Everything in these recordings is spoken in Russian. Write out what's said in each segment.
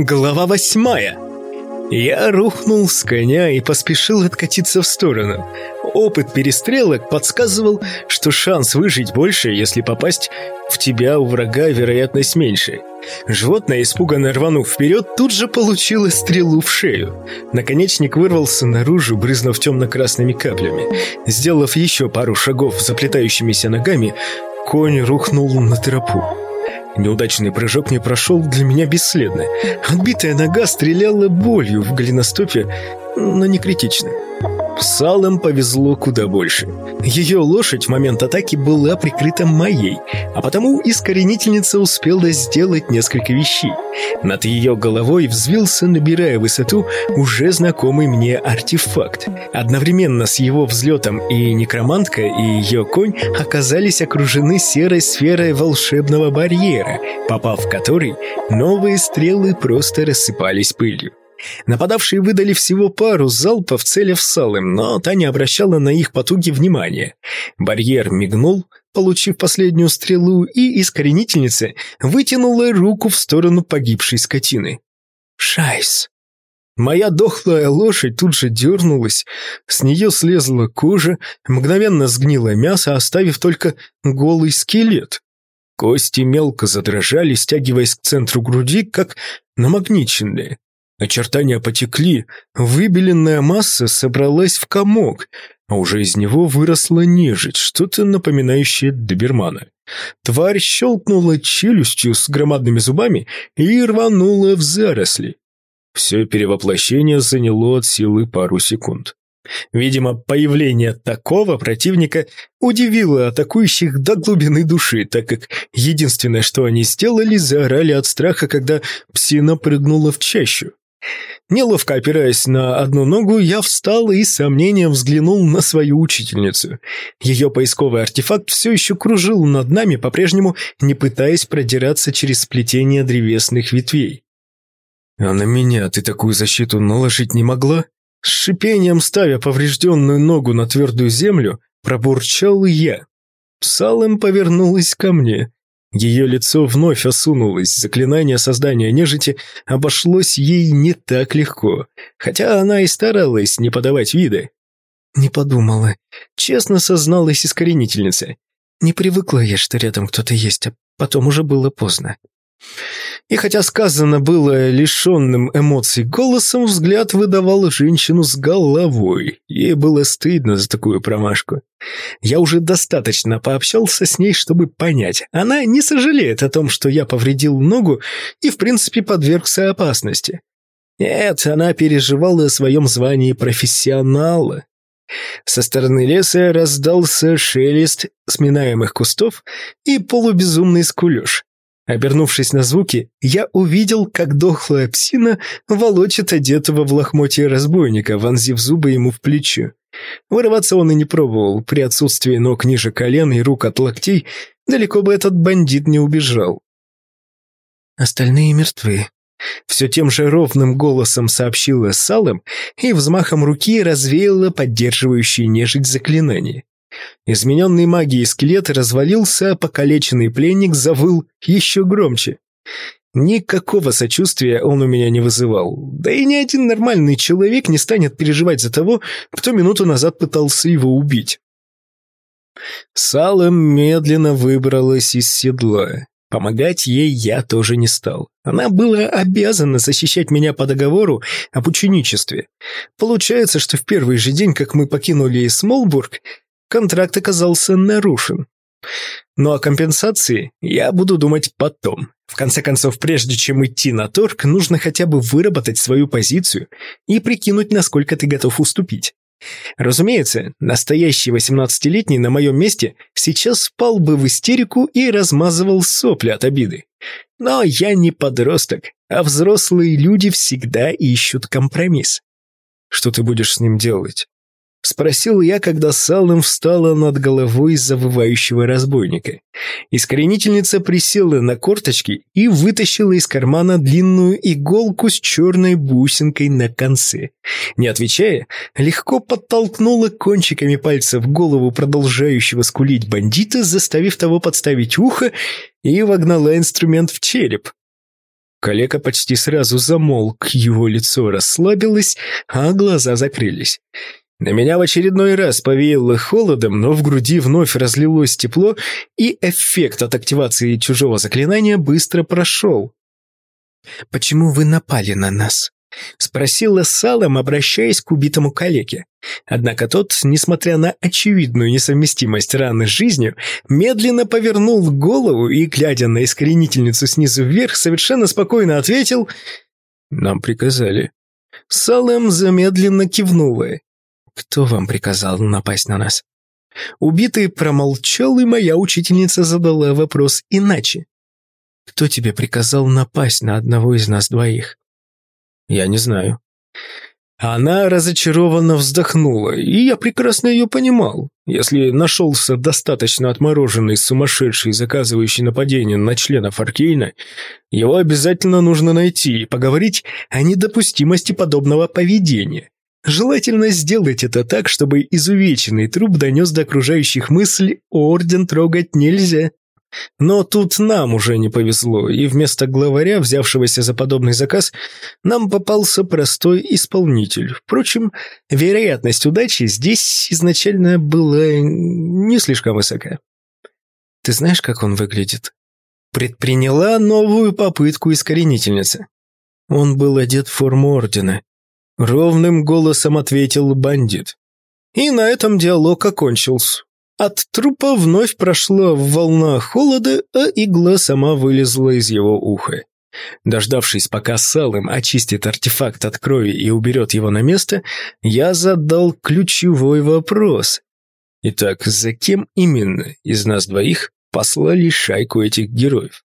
Глава восьмая. Я рухнул с коня и поспешил откатиться в сторону. Опыт перестрелок подсказывал, что шанс выжить больше, если попасть в тебя у врага вероятность меньше. Животное, испуганно рванув вперед, тут же получило стрелу в шею. Наконечник вырвался наружу, брызнув темно-красными каплями. Сделав еще пару шагов заплетающимися ногами, конь рухнул на тропу. Неудачный прыжок не прошел для меня бесследно. Отбитая нога стреляла болью в голеностопе, но не критично. Салом повезло куда больше. Ее лошадь в момент атаки была прикрыта моей, а потому искоренительница успела сделать несколько вещей. Над ее головой взвился, набирая высоту, уже знакомый мне артефакт. Одновременно с его взлетом и некромантка, и ее конь оказались окружены серой сферой волшебного барьера, попав в который, новые стрелы просто рассыпались пылью. Нападавшие выдали всего пару залпов, целив салым, но та не обращала на их потуги внимания. Барьер мигнул, получив последнюю стрелу, и искоренительница вытянула руку в сторону погибшей скотины. «Шайс!» Моя дохлая лошадь тут же дернулась, с нее слезла кожа, мгновенно сгнило мясо, оставив только голый скелет. Кости мелко задрожали, стягиваясь к центру груди, как намагниченные. Очертания потекли, выбеленная масса собралась в комок, а уже из него выросла нежить, что-то напоминающее добермана. Тварь щелкнула челюстью с громадными зубами и рванула в заросли. Все перевоплощение заняло от силы пару секунд. Видимо, появление такого противника удивило атакующих до глубины души, так как единственное, что они сделали, заорали от страха, когда псина прыгнула в чащу. Неловко опираясь на одну ногу, я встал и с сомнением взглянул на свою учительницу. Ее поисковый артефакт все еще кружил над нами, по-прежнему не пытаясь продираться через сплетение древесных ветвей. «А на меня ты такую защиту наложить не могла?» С шипением ставя поврежденную ногу на твердую землю, пробурчал я. Салем повернулась ко мне. Ее лицо вновь осунулось, заклинание создания нежити обошлось ей не так легко, хотя она и старалась не подавать вида. «Не подумала. Честно созналась искоренительница. Не привыкла я, что рядом кто-то есть, а потом уже было поздно». И хотя сказано было лишенным эмоций голосом, взгляд выдавал женщину с головой. Ей было стыдно за такую промашку. Я уже достаточно пообщался с ней, чтобы понять. Она не сожалеет о том, что я повредил ногу и, в принципе, подвергся опасности. Нет, она переживала о своем звании профессионала. Со стороны леса раздался шелест сминаемых кустов и полубезумный скулеж. Обернувшись на звуки, я увидел, как дохлая псина волочит одетого в лохмотье разбойника, вонзив зубы ему в плечо. Вырываться он и не пробовал, при отсутствии ног ниже колен и рук от локтей, далеко бы этот бандит не убежал. Остальные мертвы. Все тем же ровным голосом сообщила Салем и взмахом руки развеяла поддерживающие нежить заклинание. Измененный магией скелет развалился, а покалеченный пленник завыл еще громче. Никакого сочувствия он у меня не вызывал. Да и ни один нормальный человек не станет переживать за того, кто минуту назад пытался его убить. Салом медленно выбралась из седла. Помогать ей я тоже не стал. Она была обязана защищать меня по договору об ученичестве. Получается, что в первый же день, как мы покинули Смолбург, контракт оказался нарушен. Но о компенсации я буду думать потом. В конце концов, прежде чем идти на торг, нужно хотя бы выработать свою позицию и прикинуть, насколько ты готов уступить. Разумеется, настоящий 18-летний на моем месте сейчас спал бы в истерику и размазывал сопли от обиды. Но я не подросток, а взрослые люди всегда ищут компромисс. Что ты будешь с ним делать? Спросил я, когда Салым встала над головой завывающего разбойника. Искоренительница присела на корточки и вытащила из кармана длинную иголку с черной бусинкой на конце. Не отвечая, легко подтолкнула кончиками пальцев голову продолжающего скулить бандита, заставив того подставить ухо, и вогнала инструмент в череп. Калека почти сразу замолк, его лицо расслабилось, а глаза закрылись. На меня в очередной раз повеяло холодом, но в груди вновь разлилось тепло, и эффект от активации чужого заклинания быстро прошел. «Почему вы напали на нас?» — спросила Салом, обращаясь к убитому калеке. Однако тот, несмотря на очевидную несовместимость раны с жизнью, медленно повернул голову и, глядя на искоренительницу снизу вверх, совершенно спокойно ответил «Нам приказали». Салем замедленно кивнула. «Кто вам приказал напасть на нас?» Убитый промолчал, и моя учительница задала вопрос иначе. «Кто тебе приказал напасть на одного из нас двоих?» «Я не знаю». Она разочарованно вздохнула, и я прекрасно ее понимал. Если нашелся достаточно отмороженный сумасшедший, заказывающий нападение на членов Аркейна, его обязательно нужно найти и поговорить о недопустимости подобного поведения. Желательно сделать это так, чтобы изувеченный труп донес до окружающих мысль «Орден трогать нельзя». Но тут нам уже не повезло, и вместо главаря, взявшегося за подобный заказ, нам попался простой исполнитель. Впрочем, вероятность удачи здесь изначально была не слишком высока. «Ты знаешь, как он выглядит?» Предприняла новую попытку искоренительница. Он был одет в форму ордена, Ровным голосом ответил бандит. И на этом диалог окончился. От трупа вновь прошла волна холода, а игла сама вылезла из его уха. Дождавшись, пока Салым очистит артефакт от крови и уберет его на место, я задал ключевой вопрос. Итак, за кем именно из нас двоих послали шайку этих героев?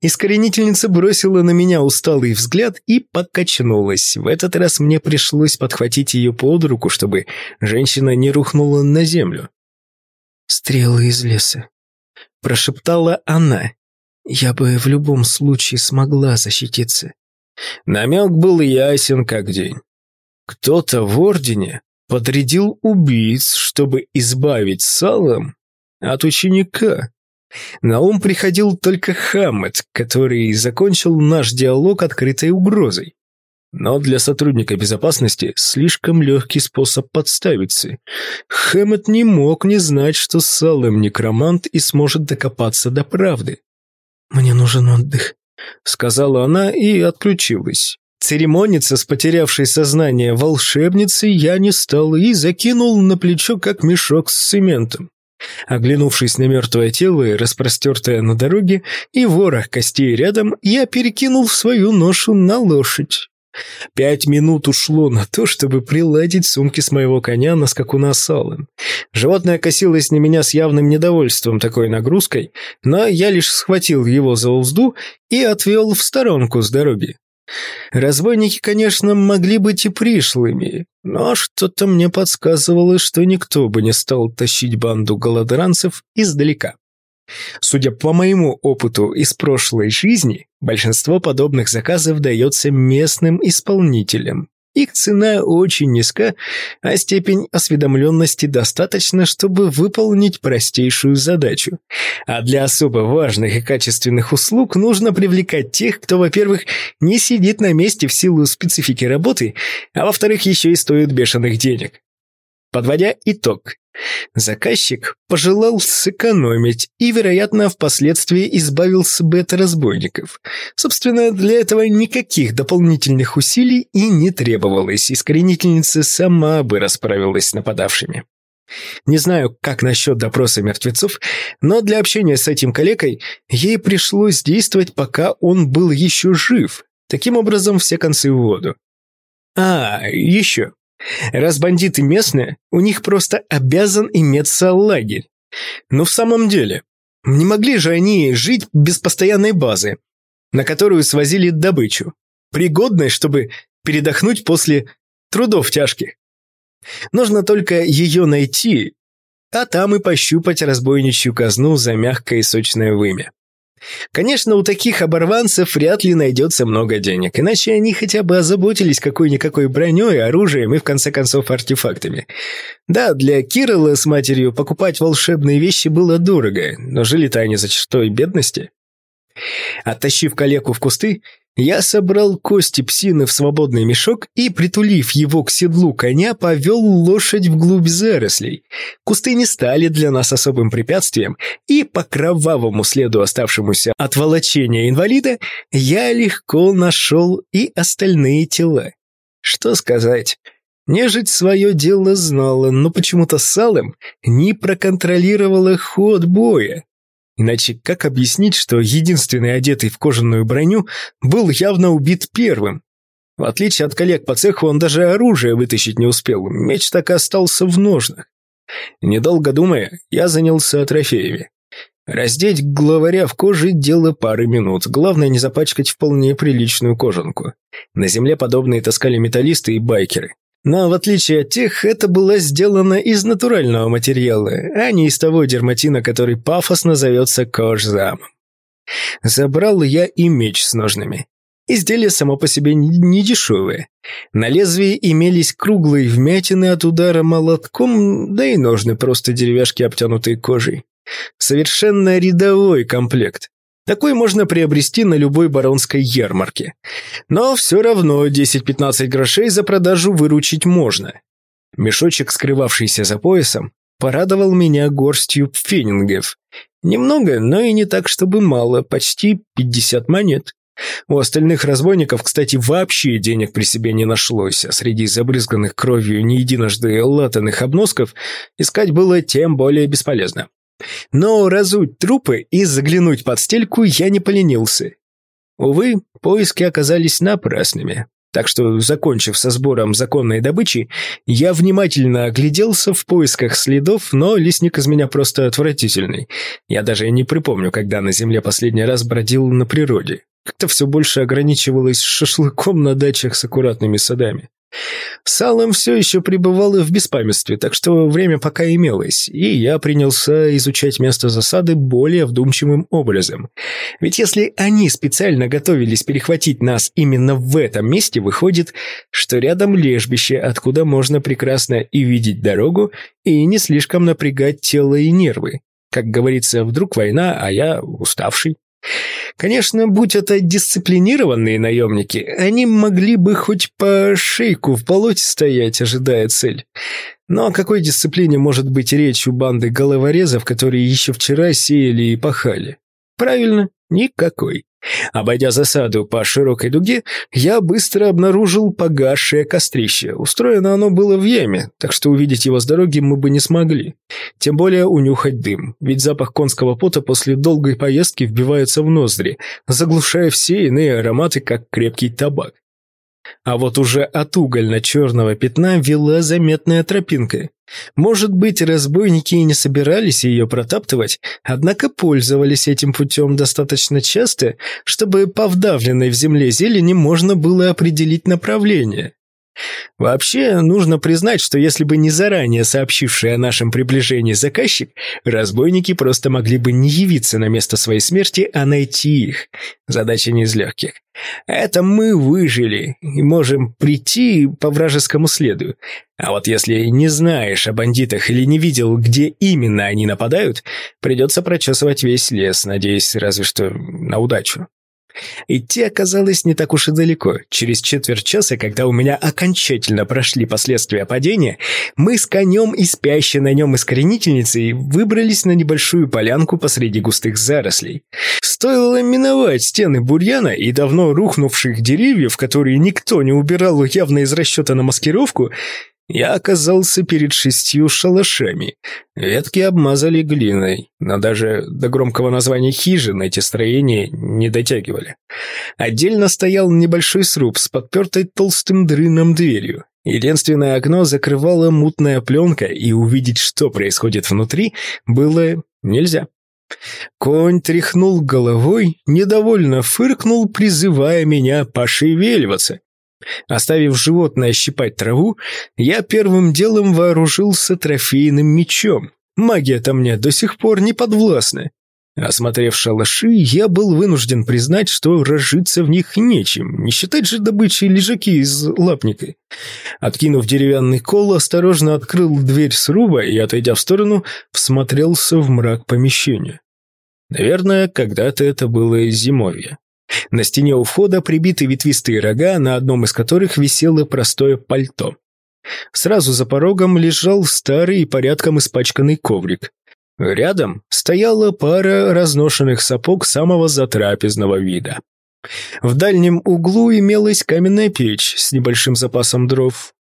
Искоренительница бросила на меня усталый взгляд и покачнулась. В этот раз мне пришлось подхватить ее под руку, чтобы женщина не рухнула на землю. «Стрелы из леса», — прошептала она. «Я бы в любом случае смогла защититься». Намек был ясен как день. Кто-то в Ордене подрядил убийц, чтобы избавить Салом от ученика. На ум приходил только Хаммет, который закончил наш диалог открытой угрозой. Но для сотрудника безопасности слишком легкий способ подставиться. Хэммет не мог не знать, что Салем некромант и сможет докопаться до правды. «Мне нужен отдых», — сказала она и отключилась. Церемониться с потерявшей сознание волшебницей я не стал и закинул на плечо, как мешок с цементом. Оглянувшись на мертвое тело, распростертое на дороге, и ворох костей рядом, я перекинул свою ношу на лошадь. Пять минут ушло на то, чтобы приладить сумки с моего коня на скакуна салом. Животное косилось на меня с явным недовольством такой нагрузкой, но я лишь схватил его за узду и отвел в сторонку с дороги. Разбойники, конечно, могли быть и пришлыми, но что-то мне подсказывало, что никто бы не стал тащить банду голодранцев издалека. Судя по моему опыту из прошлой жизни, большинство подобных заказов дается местным исполнителям. Их цена очень низка, а степень осведомленности достаточно, чтобы выполнить простейшую задачу. А для особо важных и качественных услуг нужно привлекать тех, кто, во-первых, не сидит на месте в силу специфики работы, а во-вторых, еще и стоит бешеных денег. Подводя итог, Заказчик пожелал сэкономить и, вероятно, впоследствии избавился бы от разбойников. Собственно, для этого никаких дополнительных усилий и не требовалось, искоренительница сама бы расправилась с нападавшими. Не знаю, как насчет допроса мертвецов, но для общения с этим калекой ей пришлось действовать, пока он был еще жив. Таким образом, все концы в воду. А, еще. Раз бандиты местные, у них просто обязан иметься лагерь. Но в самом деле, не могли же они жить без постоянной базы, на которую свозили добычу, пригодной, чтобы передохнуть после трудов тяжких. Нужно только ее найти, а там и пощупать разбойничью казну за мягкое и сочное вымя. Конечно, у таких оборванцев вряд ли найдется много денег, иначе они хотя бы озаботились какой-никакой броней, оружием и, в конце концов, артефактами. Да, для Кирилла с матерью покупать волшебные вещи было дорого, но жили-то они за чертой бедности. Оттащив калеку в кусты, Я собрал кости псины в свободный мешок и, притулив его к седлу коня, повел лошадь вглубь зарослей. Кусты не стали для нас особым препятствием, и по кровавому следу, оставшемуся от волочения инвалида, я легко нашел и остальные тела. Что сказать? Нежить свое дело знала, но почему-то Салем не проконтролировала ход боя. Иначе как объяснить, что единственный одетый в кожаную броню был явно убит первым? В отличие от коллег по цеху, он даже оружие вытащить не успел, меч так и остался в ножнах. Недолго думая, я занялся трофеями. Раздеть главаря в коже – дело пары минут. Главное не запачкать вполне приличную кожанку. На земле подобные таскали металлисты и байкеры. Но в отличие от тех, это было сделано из натурального материала, а не из того дерматина, который пафосно зовется кожзамом. Забрал я и меч с ножными. Изделие само по себе не дешевое. На лезвии имелись круглые вмятины от удара молотком, да и ножны просто деревяшки, обтянутые кожей. Совершенно рядовой комплект. Такой можно приобрести на любой баронской ярмарке. Но все равно 10-15 грошей за продажу выручить можно. Мешочек, скрывавшийся за поясом, порадовал меня горстью фенингов. Немного, но и не так, чтобы мало, почти 50 монет. У остальных разбойников, кстати, вообще денег при себе не нашлось, а среди забрызганных кровью не единожды латанных обносков искать было тем более бесполезно. Но разуть трупы и заглянуть под стельку я не поленился. Увы, поиски оказались напрасными. Так что, закончив со сбором законной добычи, я внимательно огляделся в поисках следов, но лесник из меня просто отвратительный. Я даже не припомню, когда на земле последний раз бродил на природе. Как-то все больше ограничивалось шашлыком на дачах с аккуратными садами. Салом все еще пребывало в беспамятстве, так что время пока имелось, и я принялся изучать место засады более вдумчивым образом. Ведь если они специально готовились перехватить нас именно в этом месте, выходит, что рядом лежбище, откуда можно прекрасно и видеть дорогу, и не слишком напрягать тело и нервы. Как говорится, вдруг война, а я уставший. Конечно, будь это дисциплинированные наемники, они могли бы хоть по шейку в болоте стоять, ожидая цель. Но о какой дисциплине может быть речь у банды головорезов, которые еще вчера сеяли и пахали? Правильно, никакой. Обойдя засаду по широкой дуге, я быстро обнаружил погасшее кострище. Устроено оно было в яме, так что увидеть его с дороги мы бы не смогли. Тем более унюхать дым, ведь запах конского пота после долгой поездки вбивается в ноздри, заглушая все иные ароматы, как крепкий табак. А вот уже от угольно-черного пятна вела заметная тропинка. Может быть, разбойники и не собирались ее протаптывать, однако пользовались этим путем достаточно часто, чтобы по вдавленной в земле зелени можно было определить направление. Вообще, нужно признать, что если бы не заранее сообщивший о нашем приближении заказчик, разбойники просто могли бы не явиться на место своей смерти, а найти их. Задача не из легких. Это мы выжили и можем прийти по вражескому следу. А вот если не знаешь о бандитах или не видел, где именно они нападают, придется прочесывать весь лес, надеясь разве что на удачу. Идти оказалось не так уж и далеко. Через четверть часа, когда у меня окончательно прошли последствия падения, мы с конем и спящей на нем искоренительницей выбрались на небольшую полянку посреди густых зарослей. Стоило миновать стены бурьяна и давно рухнувших деревьев, которые никто не убирал явно из расчета на маскировку, я оказался перед шестью шалашами. Ветки обмазали глиной, но даже до громкого названия хижин эти строения не дотягивали. Отдельно стоял небольшой сруб с подпертой толстым дрыном дверью. Единственное окно закрывала мутная пленка, и увидеть, что происходит внутри, было нельзя. Конь тряхнул головой, недовольно фыркнул, призывая меня пошевеливаться. Оставив животное щипать траву, я первым делом вооружился трофейным мечом. Магия-то мне до сих пор не подвластна. Осмотрев шалаши, я был вынужден признать, что разжиться в них нечем, не считать же добычей лежаки из лапника. Откинув деревянный кол, осторожно открыл дверь сруба и, отойдя в сторону, всмотрелся в мрак помещения. Наверное, когда-то это было зимовье. На стене у входа прибиты ветвистые рога, на одном из которых висело простое пальто. Сразу за порогом лежал старый и порядком испачканный коврик. Рядом стояла пара разношенных сапог самого затрапезного вида. В дальнем углу имелась каменная печь с небольшим запасом дров.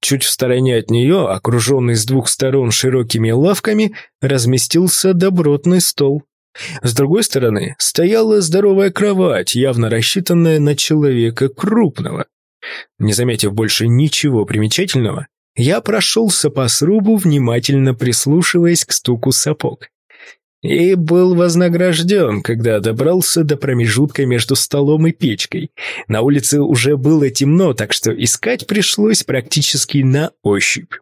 Чуть в стороне от нее, окруженный с двух сторон широкими лавками, разместился добротный стол. С другой стороны стояла здоровая кровать, явно рассчитанная на человека крупного. Не заметив больше ничего примечательного, я прошелся по срубу, внимательно прислушиваясь к стуку сапог. И был вознагражден, когда добрался до промежутка между столом и печкой. На улице уже было темно, так что искать пришлось практически на ощупь.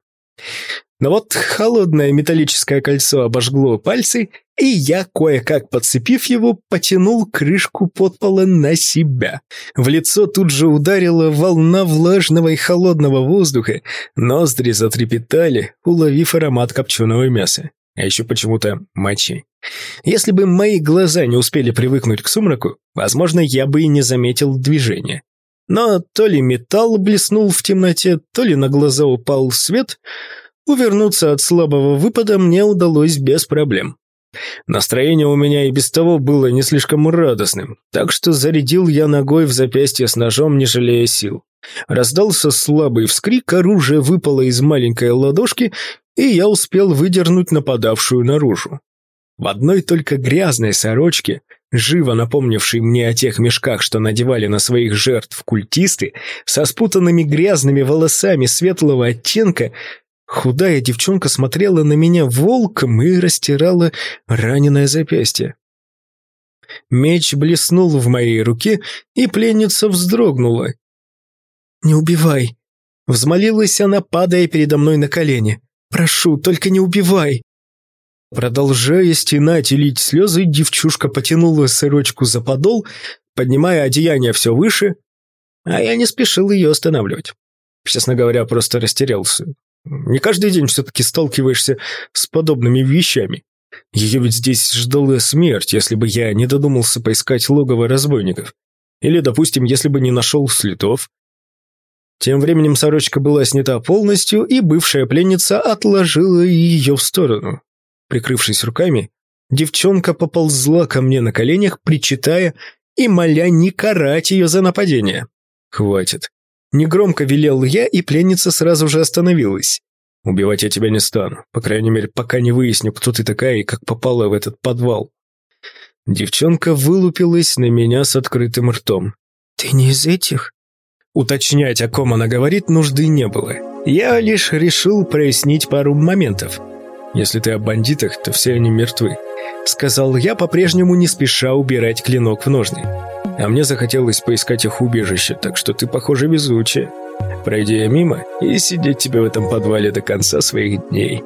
Но вот холодное металлическое кольцо обожгло пальцы, и я, кое-как подцепив его, потянул крышку подпола на себя. В лицо тут же ударила волна влажного и холодного воздуха, ноздри затрепетали, уловив аромат копченого мяса. А еще почему-то мочи. Если бы мои глаза не успели привыкнуть к сумраку, возможно, я бы и не заметил движения. Но то ли металл блеснул в темноте, то ли на глаза упал свет — Увернуться от слабого выпада мне удалось без проблем. Настроение у меня и без того было не слишком радостным, так что зарядил я ногой в запястье с ножом, не жалея сил. Раздался слабый вскрик, оружие выпало из маленькой ладошки, и я успел выдернуть нападавшую наружу. В одной только грязной сорочке, живо напомнившей мне о тех мешках, что надевали на своих жертв культисты, со спутанными грязными волосами светлого оттенка, Худая девчонка смотрела на меня волком и растирала раненое запястье. Меч блеснул в моей руке, и пленница вздрогнула. «Не убивай!» Взмолилась она, падая передо мной на колени. «Прошу, только не убивай!» Продолжая стенать и лить слезы, девчушка потянула сырочку за подол, поднимая одеяние все выше, а я не спешил ее останавливать. Честно говоря, просто растерялся. Не каждый день все-таки сталкиваешься с подобными вещами. Ее ведь здесь ждала смерть, если бы я не додумался поискать логово разбойников. Или, допустим, если бы не нашел следов. Тем временем сорочка была снята полностью, и бывшая пленница отложила ее в сторону. Прикрывшись руками, девчонка поползла ко мне на коленях, причитая и моля не карать ее за нападение. Хватит. Негромко велел я, и пленница сразу же остановилась. «Убивать я тебя не стану, по крайней мере, пока не выясню, кто ты такая и как попала в этот подвал». Девчонка вылупилась на меня с открытым ртом. «Ты не из этих?» Уточнять, о ком она говорит, нужды не было. Я лишь решил прояснить пару моментов. «Если ты о бандитах, то все они мертвы», — сказал я, по-прежнему не спеша убирать клинок в ножны. А мне захотелось поискать их убежище, так что ты, похоже, везучая. Пройди мимо и сидеть тебе в этом подвале до конца своих дней».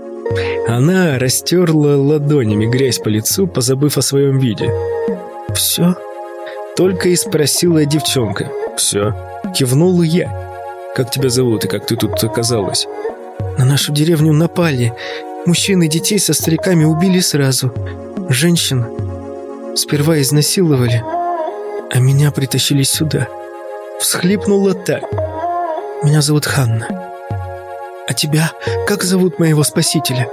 Она растерла ладонями грязь по лицу, позабыв о своем виде. «Все?» Только и спросила девчонка. «Все?» Кивнул я. «Как тебя зовут и как ты тут оказалась?» «На нашу деревню напали. Мужчин и детей со стариками убили сразу. Женщин сперва изнасиловали, а меня притащили сюда. Всхлипнула та. Меня зовут Ханна. А тебя как зовут моего спасителя?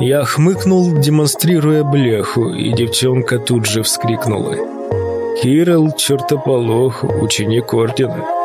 Я хмыкнул, демонстрируя бляху, и девчонка тут же вскрикнула. «Кирилл, чертополох, ученик ордена».